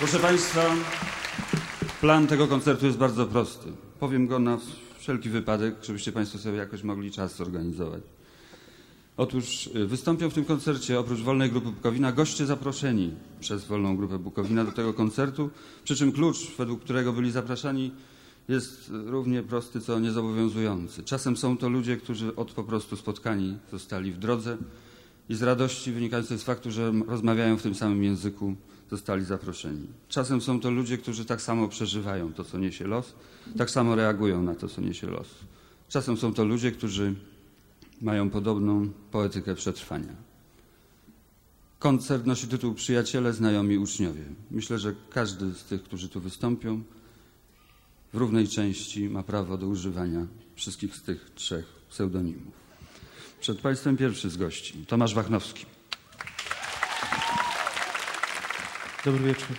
Proszę Państwa, plan tego koncertu jest bardzo prosty. Powiem go na wszelki wypadek, żebyście Państwo sobie jakoś mogli czas zorganizować. Otóż y, wystąpią w tym koncercie oprócz Wolnej Grupy Bukowina goście zaproszeni przez Wolną Grupę Bukowina do tego koncertu, przy czym klucz, według którego byli zapraszani, jest równie prosty, co niezobowiązujący. Czasem są to ludzie, którzy od po prostu spotkani zostali w drodze i z radości wynikającej z faktu, że rozmawiają w tym samym języku, zostali zaproszeni. Czasem są to ludzie, którzy tak samo przeżywają to, co niesie los, tak samo reagują na to, co niesie los. Czasem są to ludzie, którzy mają podobną poetykę przetrwania. Koncert nosi tytuł Przyjaciele, znajomi uczniowie. Myślę, że każdy z tych, którzy tu wystąpią, w równej części ma prawo do używania wszystkich z tych trzech pseudonimów. Przed Państwem pierwszy z gości, Tomasz Wachnowski. Dobry wieczór.